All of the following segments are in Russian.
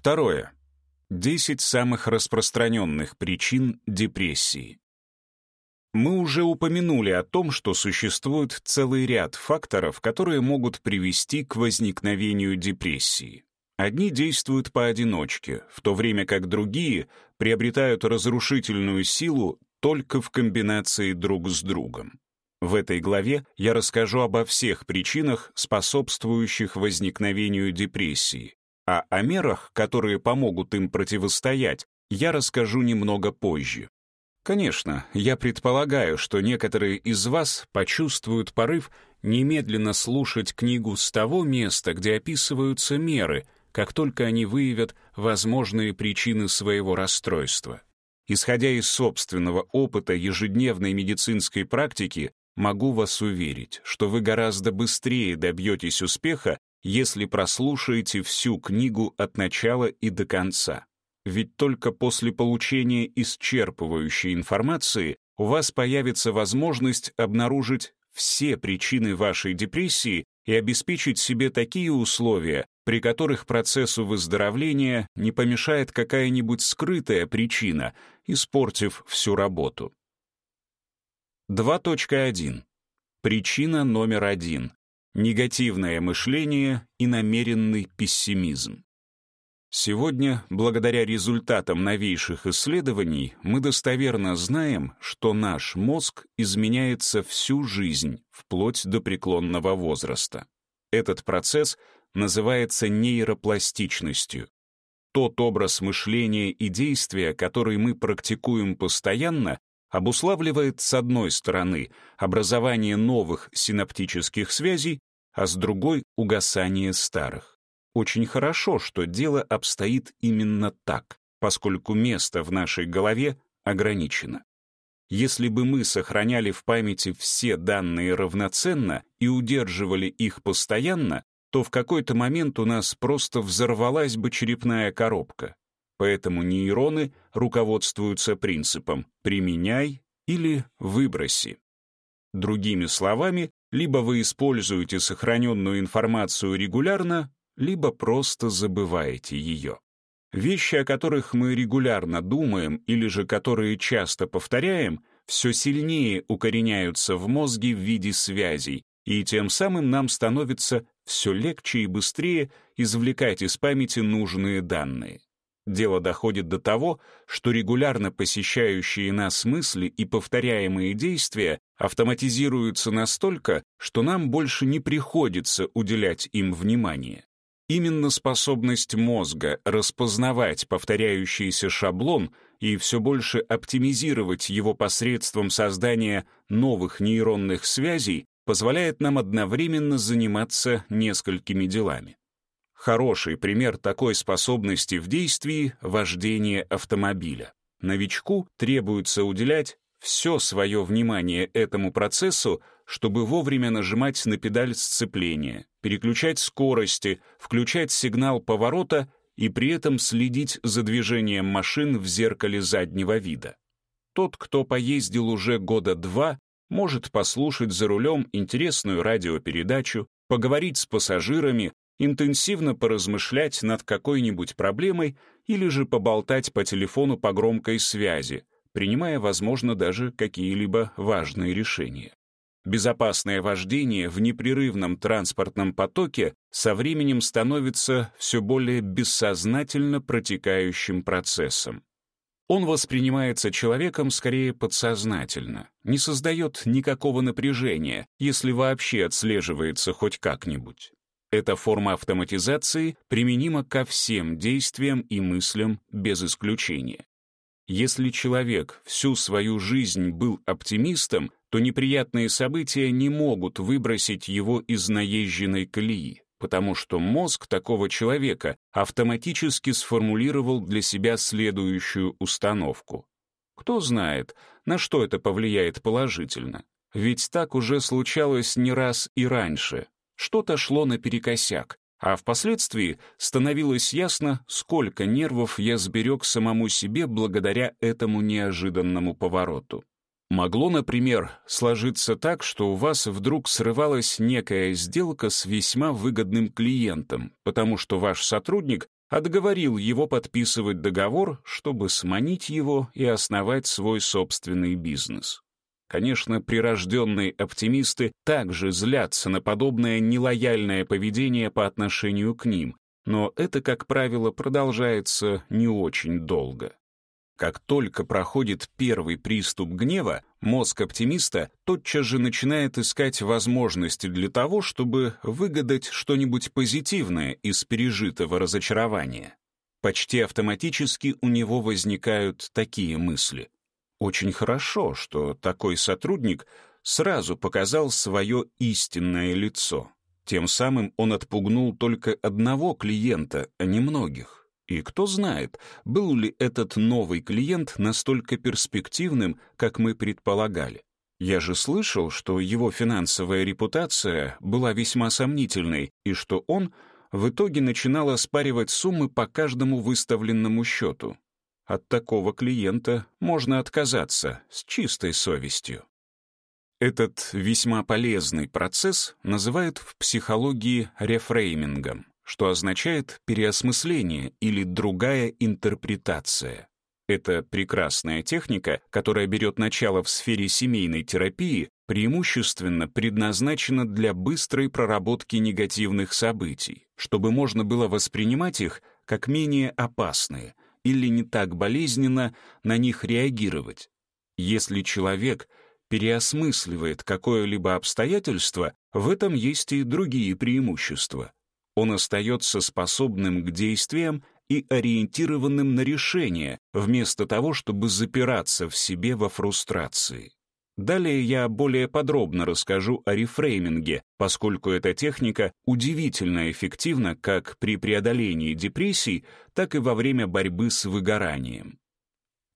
Второе. 10 самых распространенных причин депрессии. Мы уже упомянули о том, что существует целый ряд факторов, которые могут привести к возникновению депрессии. Одни действуют поодиночке, в то время как другие приобретают разрушительную силу только в комбинации друг с другом. В этой главе я расскажу обо всех причинах, способствующих возникновению депрессии, а о мерах, которые помогут им противостоять, я расскажу немного позже. Конечно, я предполагаю, что некоторые из вас почувствуют порыв немедленно слушать книгу с того места, где описываются меры, как только они выявят возможные причины своего расстройства. Исходя из собственного опыта ежедневной медицинской практики, могу вас уверить, что вы гораздо быстрее добьетесь успеха, если прослушаете всю книгу от начала и до конца. Ведь только после получения исчерпывающей информации у вас появится возможность обнаружить все причины вашей депрессии и обеспечить себе такие условия, при которых процессу выздоровления не помешает какая-нибудь скрытая причина, испортив всю работу. 2.1. Причина номер один. Негативное мышление и намеренный пессимизм. Сегодня, благодаря результатам новейших исследований, мы достоверно знаем, что наш мозг изменяется всю жизнь, вплоть до преклонного возраста. Этот процесс называется нейропластичностью. Тот образ мышления и действия, который мы практикуем постоянно, обуславливает, с одной стороны, образование новых синаптических связей, а с другой — угасание старых. Очень хорошо, что дело обстоит именно так, поскольку место в нашей голове ограничено. Если бы мы сохраняли в памяти все данные равноценно и удерживали их постоянно, то в какой-то момент у нас просто взорвалась бы черепная коробка. Поэтому нейроны руководствуются принципом «применяй» или «выброси». Другими словами, либо вы используете сохраненную информацию регулярно, либо просто забываете ее. Вещи, о которых мы регулярно думаем или же которые часто повторяем, все сильнее укореняются в мозге в виде связей, и тем самым нам становится все легче и быстрее извлекать из памяти нужные данные. Дело доходит до того, что регулярно посещающие нас мысли и повторяемые действия автоматизируются настолько, что нам больше не приходится уделять им внимание. Именно способность мозга распознавать повторяющийся шаблон и все больше оптимизировать его посредством создания новых нейронных связей позволяет нам одновременно заниматься несколькими делами. Хороший пример такой способности в действии — вождение автомобиля. Новичку требуется уделять все свое внимание этому процессу, чтобы вовремя нажимать на педаль сцепления, переключать скорости, включать сигнал поворота и при этом следить за движением машин в зеркале заднего вида. Тот, кто поездил уже года два, может послушать за рулем интересную радиопередачу, поговорить с пассажирами, интенсивно поразмышлять над какой-нибудь проблемой или же поболтать по телефону по громкой связи, принимая, возможно, даже какие-либо важные решения. Безопасное вождение в непрерывном транспортном потоке со временем становится все более бессознательно протекающим процессом. Он воспринимается человеком скорее подсознательно, не создает никакого напряжения, если вообще отслеживается хоть как-нибудь. Эта форма автоматизации применима ко всем действиям и мыслям без исключения. Если человек всю свою жизнь был оптимистом, то неприятные события не могут выбросить его из наезженной колеи, потому что мозг такого человека автоматически сформулировал для себя следующую установку. Кто знает, на что это повлияет положительно. Ведь так уже случалось не раз и раньше, что-то шло наперекосяк, а впоследствии становилось ясно, сколько нервов я сберег самому себе благодаря этому неожиданному повороту. Могло, например, сложиться так, что у вас вдруг срывалась некая сделка с весьма выгодным клиентом, потому что ваш сотрудник отговорил его подписывать договор, чтобы сманить его и основать свой собственный бизнес. Конечно, прирожденные оптимисты также злятся на подобное нелояльное поведение по отношению к ним, но это, как правило, продолжается не очень долго. Как только проходит первый приступ гнева, мозг оптимиста тотчас же начинает искать возможности для того, чтобы выгадать что-нибудь позитивное из пережитого разочарования. Почти автоматически у него возникают такие мысли. Очень хорошо, что такой сотрудник сразу показал свое истинное лицо. Тем самым он отпугнул только одного клиента, а не многих. И кто знает, был ли этот новый клиент настолько перспективным, как мы предполагали. Я же слышал, что его финансовая репутация была весьма сомнительной, и что он в итоге начинал оспаривать суммы по каждому выставленному счету. От такого клиента можно отказаться с чистой совестью. Этот весьма полезный процесс называют в психологии рефреймингом что означает переосмысление или другая интерпретация. Это прекрасная техника, которая берет начало в сфере семейной терапии, преимущественно предназначена для быстрой проработки негативных событий, чтобы можно было воспринимать их как менее опасные или не так болезненно на них реагировать. Если человек переосмысливает какое-либо обстоятельство, в этом есть и другие преимущества он остается способным к действиям и ориентированным на решение, вместо того, чтобы запираться в себе во фрустрации. Далее я более подробно расскажу о рефрейминге, поскольку эта техника удивительно эффективна как при преодолении депрессий, так и во время борьбы с выгоранием.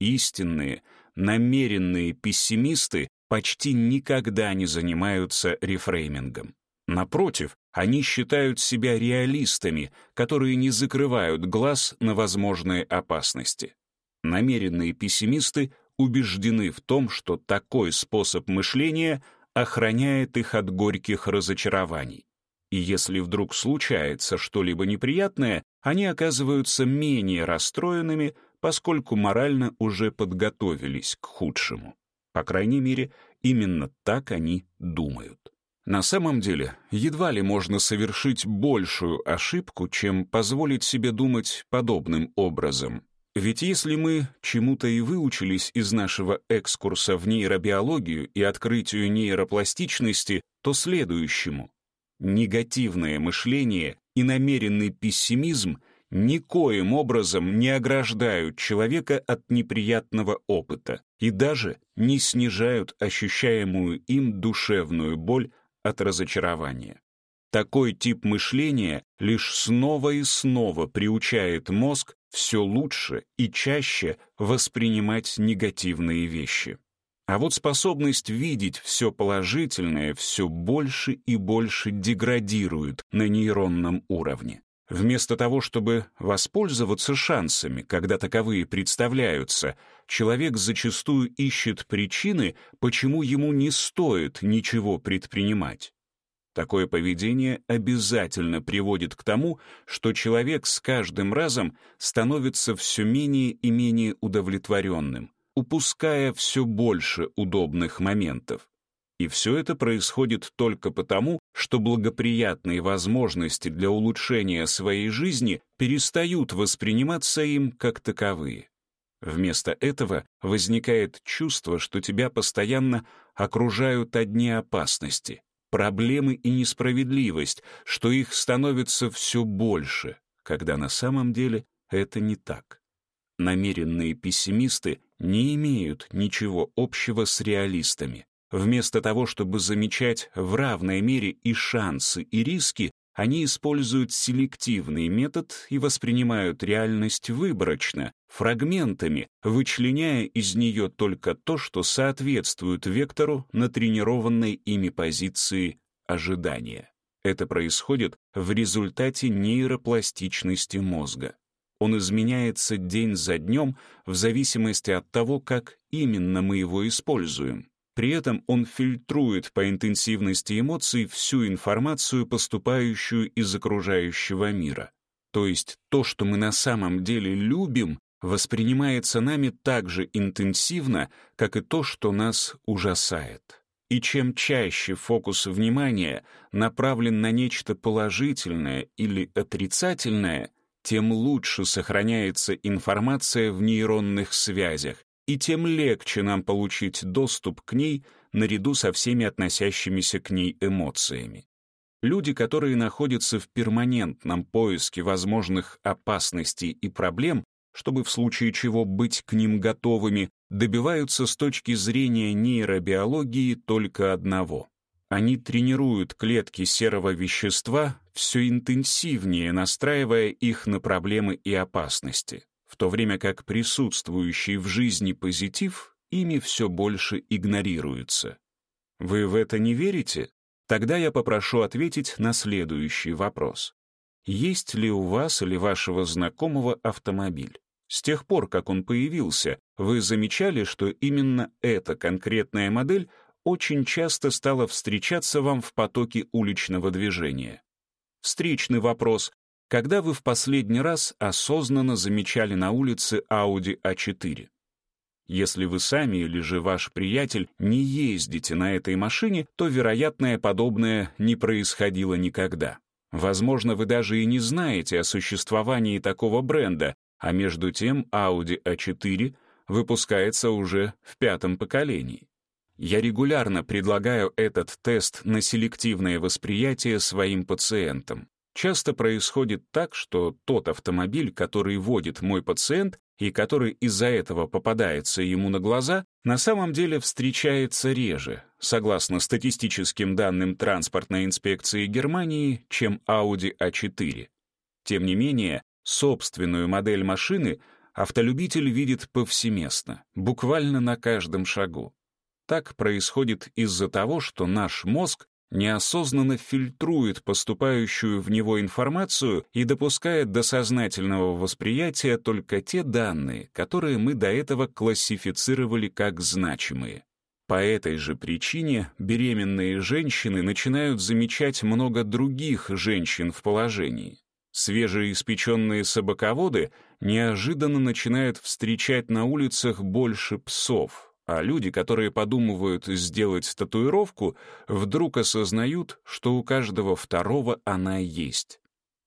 Истинные, намеренные пессимисты почти никогда не занимаются рефреймингом. Напротив, они считают себя реалистами, которые не закрывают глаз на возможные опасности. Намеренные пессимисты убеждены в том, что такой способ мышления охраняет их от горьких разочарований. И если вдруг случается что-либо неприятное, они оказываются менее расстроенными, поскольку морально уже подготовились к худшему. По крайней мере, именно так они думают. На самом деле, едва ли можно совершить большую ошибку, чем позволить себе думать подобным образом. Ведь если мы чему-то и выучились из нашего экскурса в нейробиологию и открытию нейропластичности, то следующему. Негативное мышление и намеренный пессимизм никоим образом не ограждают человека от неприятного опыта и даже не снижают ощущаемую им душевную боль от разочарования. Такой тип мышления лишь снова и снова приучает мозг все лучше и чаще воспринимать негативные вещи. А вот способность видеть все положительное все больше и больше деградирует на нейронном уровне. Вместо того, чтобы воспользоваться шансами, когда таковые представляются, человек зачастую ищет причины, почему ему не стоит ничего предпринимать. Такое поведение обязательно приводит к тому, что человек с каждым разом становится все менее и менее удовлетворенным, упуская все больше удобных моментов. И все это происходит только потому, что благоприятные возможности для улучшения своей жизни перестают восприниматься им как таковые. Вместо этого возникает чувство, что тебя постоянно окружают одни опасности, проблемы и несправедливость, что их становится все больше, когда на самом деле это не так. Намеренные пессимисты не имеют ничего общего с реалистами. Вместо того, чтобы замечать в равной мере и шансы, и риски, они используют селективный метод и воспринимают реальность выборочно, фрагментами, вычленяя из нее только то, что соответствует вектору натренированной ими позиции ожидания. Это происходит в результате нейропластичности мозга. Он изменяется день за днем в зависимости от того, как именно мы его используем. При этом он фильтрует по интенсивности эмоций всю информацию, поступающую из окружающего мира. То есть то, что мы на самом деле любим, воспринимается нами так же интенсивно, как и то, что нас ужасает. И чем чаще фокус внимания направлен на нечто положительное или отрицательное, тем лучше сохраняется информация в нейронных связях, и тем легче нам получить доступ к ней наряду со всеми относящимися к ней эмоциями. Люди, которые находятся в перманентном поиске возможных опасностей и проблем, чтобы в случае чего быть к ним готовыми, добиваются с точки зрения нейробиологии только одного. Они тренируют клетки серого вещества, все интенсивнее настраивая их на проблемы и опасности, в то время как присутствующий в жизни позитив ими все больше игнорируется. Вы в это не верите? Тогда я попрошу ответить на следующий вопрос. Есть ли у вас или вашего знакомого автомобиль? С тех пор, как он появился, вы замечали, что именно эта конкретная модель очень часто стала встречаться вам в потоке уличного движения. Встречный вопрос. Когда вы в последний раз осознанно замечали на улице Audi A4? Если вы сами или же ваш приятель не ездите на этой машине, то, вероятно, подобное не происходило никогда. Возможно, вы даже и не знаете о существовании такого бренда, а между тем Audi A4 выпускается уже в пятом поколении. Я регулярно предлагаю этот тест на селективное восприятие своим пациентам. Часто происходит так, что тот автомобиль, который водит мой пациент и который из-за этого попадается ему на глаза, на самом деле встречается реже, согласно статистическим данным транспортной инспекции Германии, чем Audi A4. Тем не менее, Собственную модель машины автолюбитель видит повсеместно, буквально на каждом шагу. Так происходит из-за того, что наш мозг неосознанно фильтрует поступающую в него информацию и допускает до сознательного восприятия только те данные, которые мы до этого классифицировали как значимые. По этой же причине беременные женщины начинают замечать много других женщин в положении. Свежеиспеченные собаководы неожиданно начинают встречать на улицах больше псов, а люди, которые подумывают сделать татуировку, вдруг осознают, что у каждого второго она есть.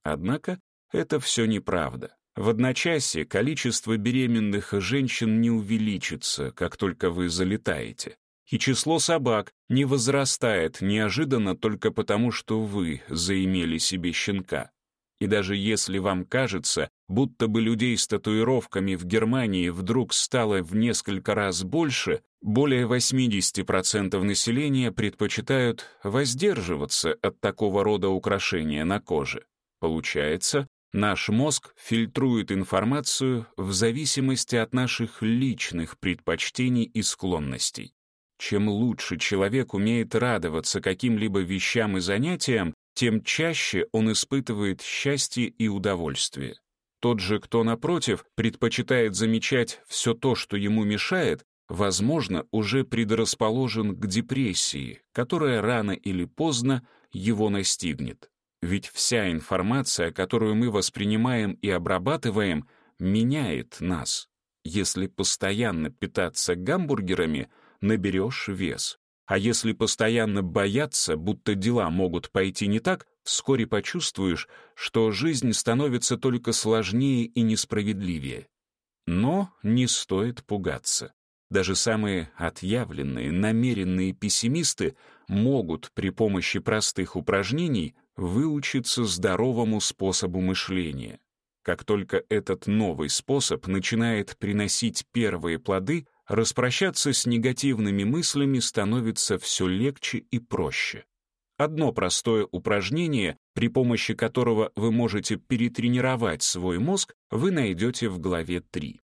Однако это все неправда. В одночасье количество беременных женщин не увеличится, как только вы залетаете. И число собак не возрастает неожиданно только потому, что вы заимели себе щенка. И даже если вам кажется, будто бы людей с татуировками в Германии вдруг стало в несколько раз больше, более 80% населения предпочитают воздерживаться от такого рода украшения на коже. Получается, наш мозг фильтрует информацию в зависимости от наших личных предпочтений и склонностей. Чем лучше человек умеет радоваться каким-либо вещам и занятиям, тем чаще он испытывает счастье и удовольствие. Тот же, кто, напротив, предпочитает замечать все то, что ему мешает, возможно, уже предрасположен к депрессии, которая рано или поздно его настигнет. Ведь вся информация, которую мы воспринимаем и обрабатываем, меняет нас. Если постоянно питаться гамбургерами, наберешь вес. А если постоянно бояться, будто дела могут пойти не так, вскоре почувствуешь, что жизнь становится только сложнее и несправедливее. Но не стоит пугаться. Даже самые отъявленные, намеренные пессимисты могут при помощи простых упражнений выучиться здоровому способу мышления. Как только этот новый способ начинает приносить первые плоды, распрощаться с негативными мыслями становится все легче и проще. Одно простое упражнение, при помощи которого вы можете перетренировать свой мозг, вы найдете в главе 3.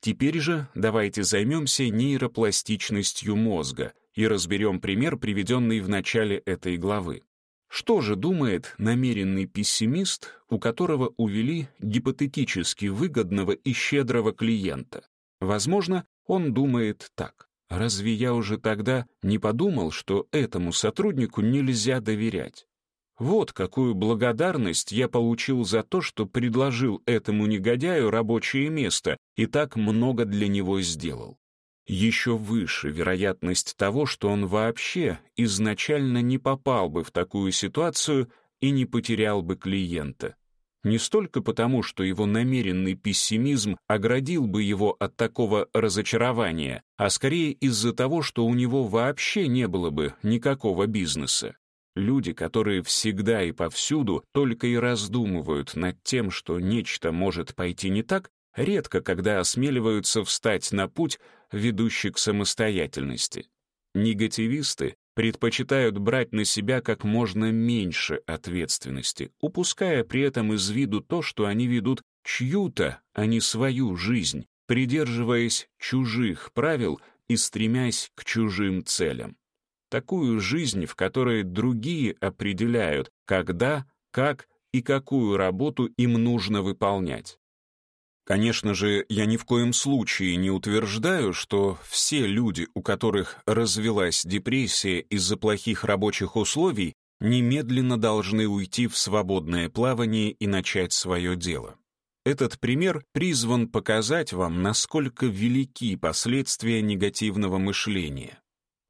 Теперь же давайте займемся нейропластичностью мозга и разберем пример, приведенный в начале этой главы. Что же думает намеренный пессимист, у которого увели гипотетически выгодного и щедрого клиента? Возможно, он думает так. Разве я уже тогда не подумал, что этому сотруднику нельзя доверять? Вот какую благодарность я получил за то, что предложил этому негодяю рабочее место и так много для него сделал. Еще выше вероятность того, что он вообще изначально не попал бы в такую ситуацию и не потерял бы клиента. Не столько потому, что его намеренный пессимизм оградил бы его от такого разочарования, а скорее из-за того, что у него вообще не было бы никакого бизнеса. Люди, которые всегда и повсюду только и раздумывают над тем, что нечто может пойти не так, редко когда осмеливаются встать на путь, ведущий к самостоятельности. Негативисты предпочитают брать на себя как можно меньше ответственности, упуская при этом из виду то, что они ведут чью-то, а не свою жизнь, придерживаясь чужих правил и стремясь к чужим целям такую жизнь, в которой другие определяют, когда, как и какую работу им нужно выполнять. Конечно же, я ни в коем случае не утверждаю, что все люди, у которых развилась депрессия из-за плохих рабочих условий, немедленно должны уйти в свободное плавание и начать свое дело. Этот пример призван показать вам, насколько велики последствия негативного мышления.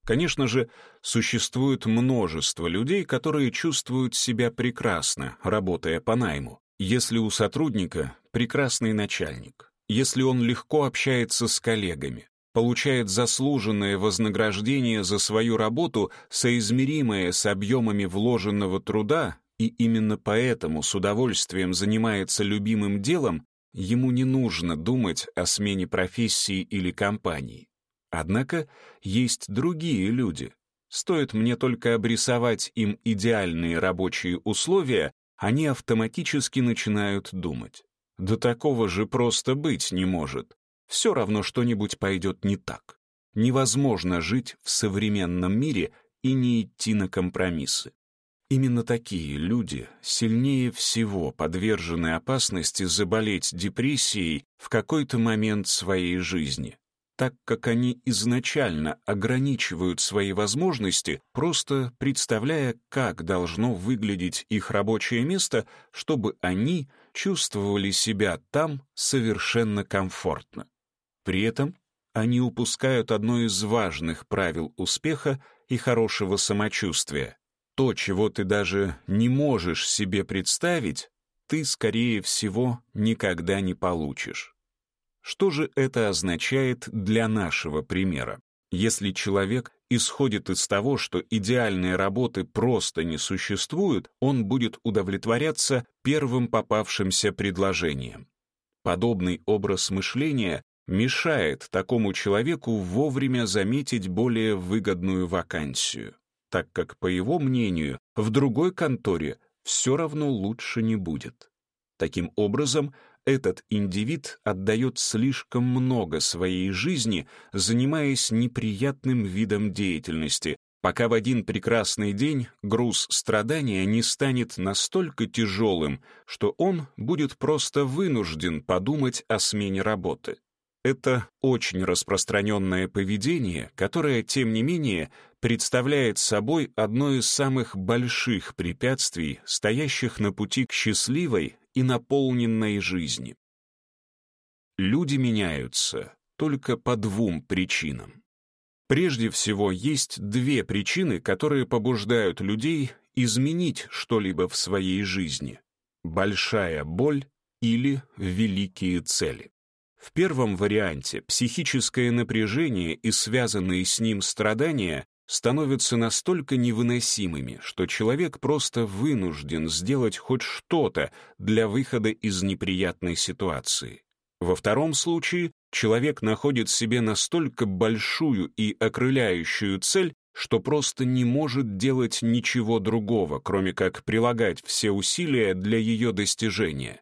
Конечно же, существует множество людей, которые чувствуют себя прекрасно, работая по найму. Если у сотрудника прекрасный начальник, если он легко общается с коллегами, получает заслуженное вознаграждение за свою работу, соизмеримое с объемами вложенного труда, и именно поэтому с удовольствием занимается любимым делом, ему не нужно думать о смене профессии или компании. Однако есть другие люди. Стоит мне только обрисовать им идеальные рабочие условия, они автоматически начинают думать. Да такого же просто быть не может. Все равно что-нибудь пойдет не так. Невозможно жить в современном мире и не идти на компромиссы. Именно такие люди сильнее всего подвержены опасности заболеть депрессией в какой-то момент своей жизни так как они изначально ограничивают свои возможности, просто представляя, как должно выглядеть их рабочее место, чтобы они чувствовали себя там совершенно комфортно. При этом они упускают одно из важных правил успеха и хорошего самочувствия. То, чего ты даже не можешь себе представить, ты, скорее всего, никогда не получишь. Что же это означает для нашего примера? Если человек исходит из того, что идеальной работы просто не существует, он будет удовлетворяться первым попавшимся предложением. Подобный образ мышления мешает такому человеку вовремя заметить более выгодную вакансию, так как, по его мнению, в другой конторе все равно лучше не будет. Таким образом, этот индивид отдает слишком много своей жизни, занимаясь неприятным видом деятельности, пока в один прекрасный день груз страдания не станет настолько тяжелым, что он будет просто вынужден подумать о смене работы. Это очень распространенное поведение, которое, тем не менее, представляет собой одно из самых больших препятствий, стоящих на пути к счастливой и наполненной жизни. Люди меняются только по двум причинам. Прежде всего, есть две причины, которые побуждают людей изменить что-либо в своей жизни. Большая боль или великие цели. В первом варианте психическое напряжение и связанные с ним страдания становятся настолько невыносимыми, что человек просто вынужден сделать хоть что-то для выхода из неприятной ситуации. Во втором случае человек находит себе настолько большую и окрыляющую цель, что просто не может делать ничего другого, кроме как прилагать все усилия для ее достижения.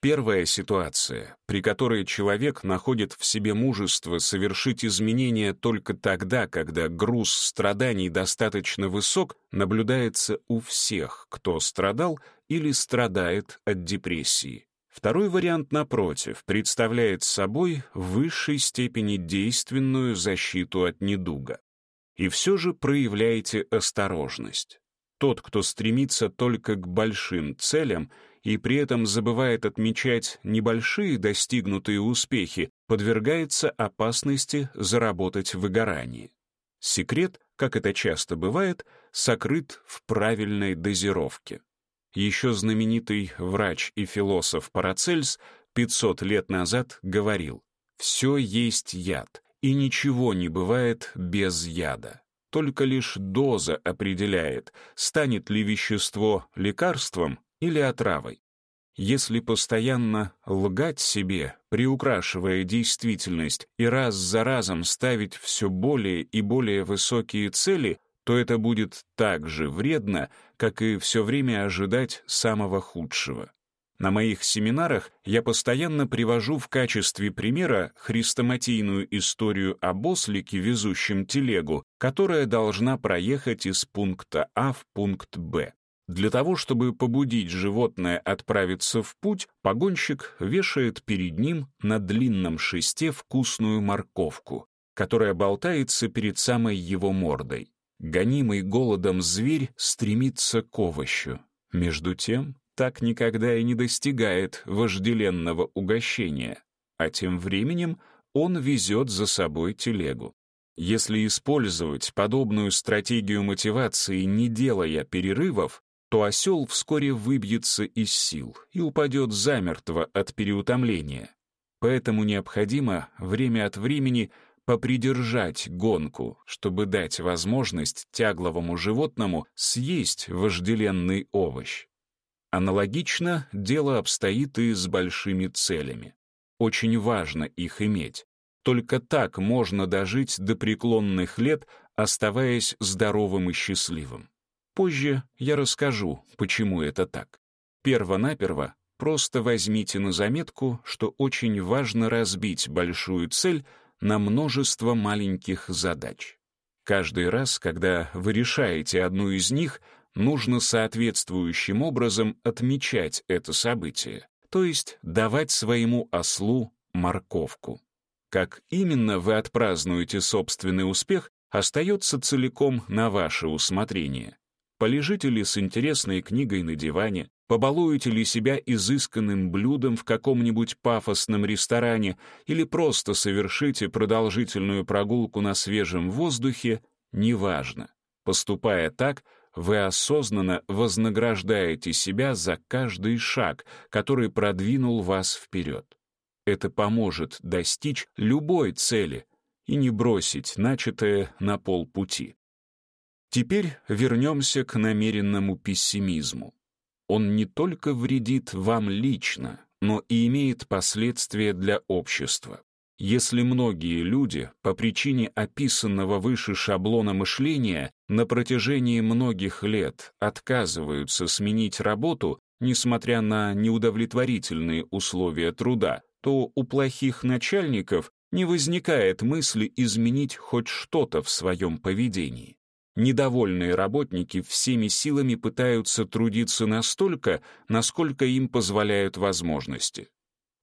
Первая ситуация, при которой человек находит в себе мужество совершить изменения только тогда, когда груз страданий достаточно высок, наблюдается у всех, кто страдал или страдает от депрессии. Второй вариант, напротив, представляет собой в высшей степени действенную защиту от недуга. И все же проявляйте осторожность. Тот, кто стремится только к большим целям и при этом забывает отмечать небольшие достигнутые успехи, подвергается опасности заработать выгорание. Секрет, как это часто бывает, сокрыт в правильной дозировке. Еще знаменитый врач и философ Парацельс 500 лет назад говорил, «Все есть яд, и ничего не бывает без яда. Только лишь доза определяет, станет ли вещество лекарством или отравой. Если постоянно лгать себе, приукрашивая действительность, и раз за разом ставить все более и более высокие цели, то это будет так же вредно, как и все время ожидать самого худшего. На моих семинарах я постоянно привожу в качестве примера хрестоматийную историю об ослике, везущем телегу, которая должна проехать из пункта А в пункт Б. Для того, чтобы побудить животное отправиться в путь, погонщик вешает перед ним на длинном шесте вкусную морковку, которая болтается перед самой его мордой. Гонимый голодом зверь стремится к овощу. Между тем так никогда и не достигает вожделенного угощения, а тем временем он везет за собой телегу. Если использовать подобную стратегию мотивации, не делая перерывов, то осел вскоре выбьется из сил и упадет замертво от переутомления. Поэтому необходимо время от времени попридержать гонку, чтобы дать возможность тягловому животному съесть вожделенный овощ. Аналогично дело обстоит и с большими целями. Очень важно их иметь. Только так можно дожить до преклонных лет, оставаясь здоровым и счастливым. Позже я расскажу, почему это так. Первонаперво просто возьмите на заметку, что очень важно разбить большую цель на множество маленьких задач. Каждый раз, когда вы решаете одну из них — нужно соответствующим образом отмечать это событие, то есть давать своему ослу морковку. Как именно вы отпразднуете собственный успех, остается целиком на ваше усмотрение. Полежите ли с интересной книгой на диване, побалуете ли себя изысканным блюдом в каком-нибудь пафосном ресторане или просто совершите продолжительную прогулку на свежем воздухе, неважно. Поступая так, вы осознанно вознаграждаете себя за каждый шаг, который продвинул вас вперед. Это поможет достичь любой цели и не бросить начатое на полпути. Теперь вернемся к намеренному пессимизму. Он не только вредит вам лично, но и имеет последствия для общества. Если многие люди по причине описанного выше шаблона мышления на протяжении многих лет отказываются сменить работу, несмотря на неудовлетворительные условия труда, то у плохих начальников не возникает мысли изменить хоть что-то в своем поведении. Недовольные работники всеми силами пытаются трудиться настолько, насколько им позволяют возможности.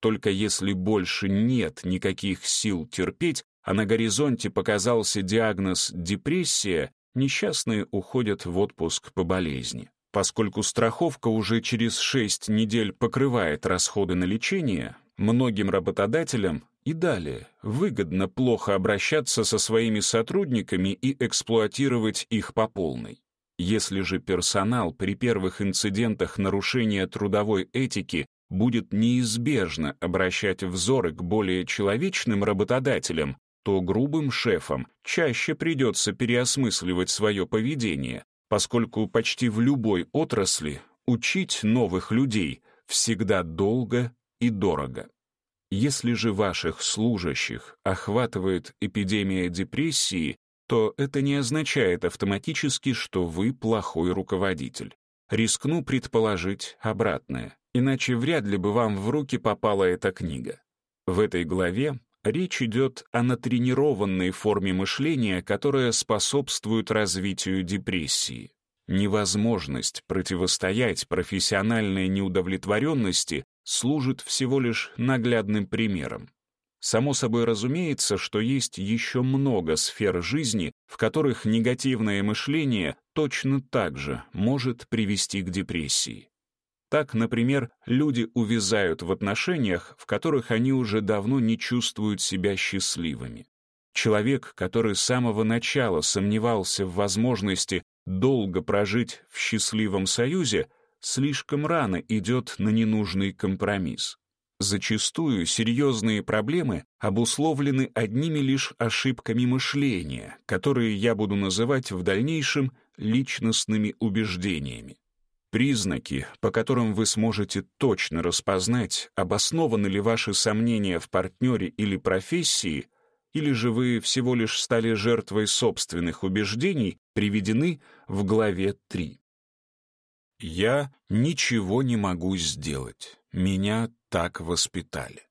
Только если больше нет никаких сил терпеть, а на горизонте показался диагноз «депрессия», несчастные уходят в отпуск по болезни. Поскольку страховка уже через 6 недель покрывает расходы на лечение, многим работодателям и далее выгодно плохо обращаться со своими сотрудниками и эксплуатировать их по полной. Если же персонал при первых инцидентах нарушения трудовой этики будет неизбежно обращать взоры к более человечным работодателям, то грубым шефам чаще придется переосмысливать свое поведение, поскольку почти в любой отрасли учить новых людей всегда долго и дорого. Если же ваших служащих охватывает эпидемия депрессии, то это не означает автоматически, что вы плохой руководитель. Рискну предположить обратное иначе вряд ли бы вам в руки попала эта книга. В этой главе речь идет о натренированной форме мышления, которая способствует развитию депрессии. Невозможность противостоять профессиональной неудовлетворенности служит всего лишь наглядным примером. Само собой разумеется, что есть еще много сфер жизни, в которых негативное мышление точно так же может привести к депрессии. Так, например, люди увязают в отношениях, в которых они уже давно не чувствуют себя счастливыми. Человек, который с самого начала сомневался в возможности долго прожить в счастливом союзе, слишком рано идет на ненужный компромисс. Зачастую серьезные проблемы обусловлены одними лишь ошибками мышления, которые я буду называть в дальнейшем личностными убеждениями. Признаки, по которым вы сможете точно распознать, обоснованы ли ваши сомнения в партнере или профессии, или же вы всего лишь стали жертвой собственных убеждений, приведены в главе 3. «Я ничего не могу сделать. Меня так воспитали».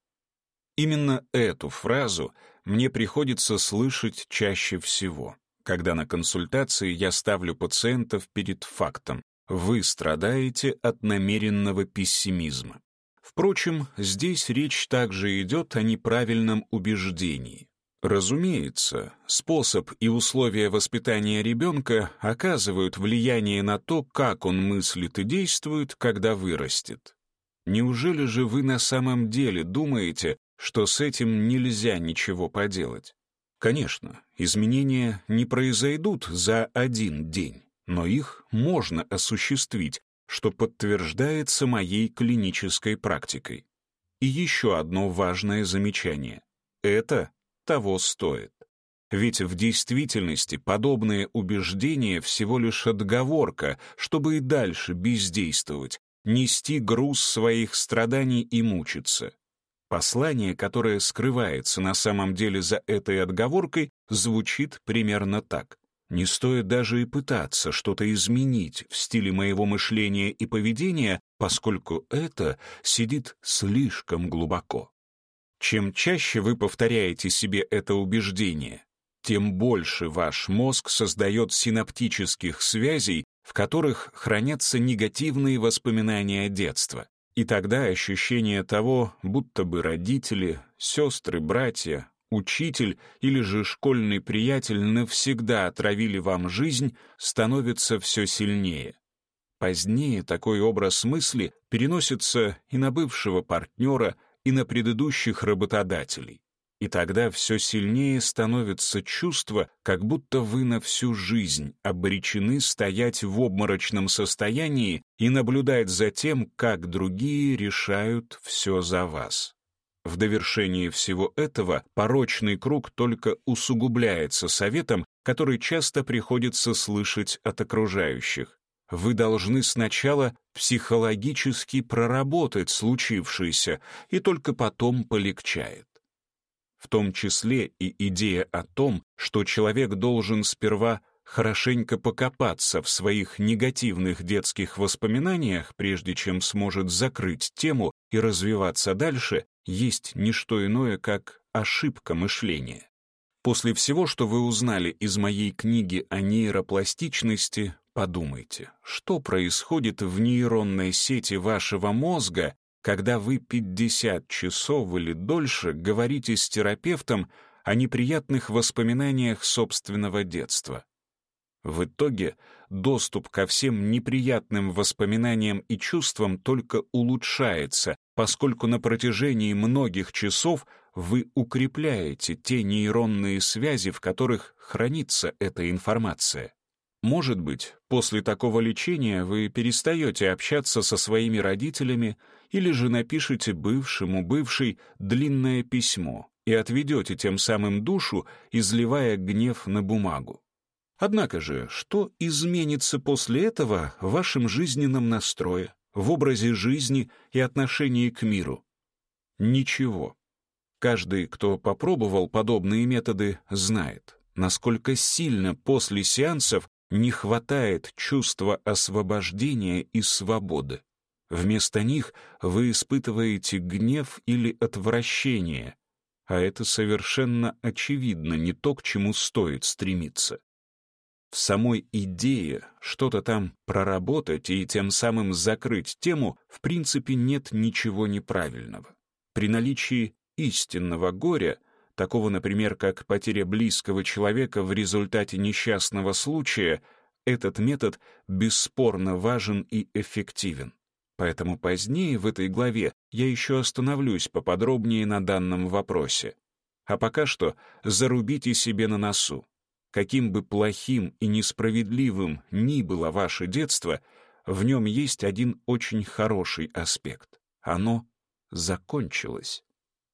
Именно эту фразу мне приходится слышать чаще всего, когда на консультации я ставлю пациентов перед фактом. Вы страдаете от намеренного пессимизма. Впрочем, здесь речь также идет о неправильном убеждении. Разумеется, способ и условия воспитания ребенка оказывают влияние на то, как он мыслит и действует, когда вырастет. Неужели же вы на самом деле думаете, что с этим нельзя ничего поделать? Конечно, изменения не произойдут за один день но их можно осуществить, что подтверждается моей клинической практикой. И еще одно важное замечание. Это того стоит. Ведь в действительности подобные убеждения всего лишь отговорка, чтобы и дальше бездействовать, нести груз своих страданий и мучиться. Послание, которое скрывается на самом деле за этой отговоркой, звучит примерно так. Не стоит даже и пытаться что-то изменить в стиле моего мышления и поведения, поскольку это сидит слишком глубоко. Чем чаще вы повторяете себе это убеждение, тем больше ваш мозг создает синаптических связей, в которых хранятся негативные воспоминания детства. И тогда ощущение того, будто бы родители, сестры, братья, учитель или же школьный приятель навсегда отравили вам жизнь, становится все сильнее. Позднее такой образ мысли переносится и на бывшего партнера, и на предыдущих работодателей. И тогда все сильнее становится чувство, как будто вы на всю жизнь обречены стоять в обморочном состоянии и наблюдать за тем, как другие решают все за вас. В довершении всего этого порочный круг только усугубляется советом, который часто приходится слышать от окружающих. Вы должны сначала психологически проработать случившееся, и только потом полегчает. В том числе и идея о том, что человек должен сперва хорошенько покопаться в своих негативных детских воспоминаниях, прежде чем сможет закрыть тему и развиваться дальше, есть не что иное, как ошибка мышления. После всего, что вы узнали из моей книги о нейропластичности, подумайте, что происходит в нейронной сети вашего мозга, когда вы 50 часов или дольше говорите с терапевтом о неприятных воспоминаниях собственного детства. В итоге доступ ко всем неприятным воспоминаниям и чувствам только улучшается, поскольку на протяжении многих часов вы укрепляете те нейронные связи, в которых хранится эта информация. Может быть, после такого лечения вы перестаете общаться со своими родителями или же напишите бывшему бывшей длинное письмо и отведете тем самым душу, изливая гнев на бумагу. Однако же, что изменится после этого в вашем жизненном настрое, в образе жизни и отношении к миру? Ничего. Каждый, кто попробовал подобные методы, знает, насколько сильно после сеансов не хватает чувства освобождения и свободы. Вместо них вы испытываете гнев или отвращение, а это совершенно очевидно не то, к чему стоит стремиться. В самой идее что-то там проработать и тем самым закрыть тему в принципе нет ничего неправильного. При наличии истинного горя, такого, например, как потеря близкого человека в результате несчастного случая, этот метод бесспорно важен и эффективен. Поэтому позднее в этой главе я еще остановлюсь поподробнее на данном вопросе. А пока что зарубите себе на носу. Каким бы плохим и несправедливым ни было ваше детство, в нем есть один очень хороший аспект. Оно закончилось.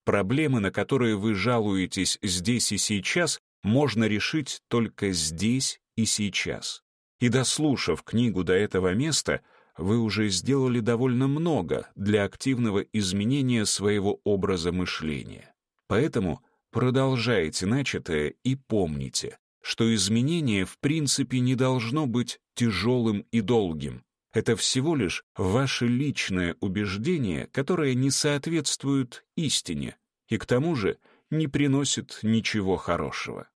Проблемы, на которые вы жалуетесь здесь и сейчас, можно решить только здесь и сейчас. И дослушав книгу до этого места, вы уже сделали довольно много для активного изменения своего образа мышления. Поэтому продолжайте начатое и помните, что изменение в принципе не должно быть тяжелым и долгим. Это всего лишь ваше личное убеждение, которое не соответствует истине и к тому же не приносит ничего хорошего.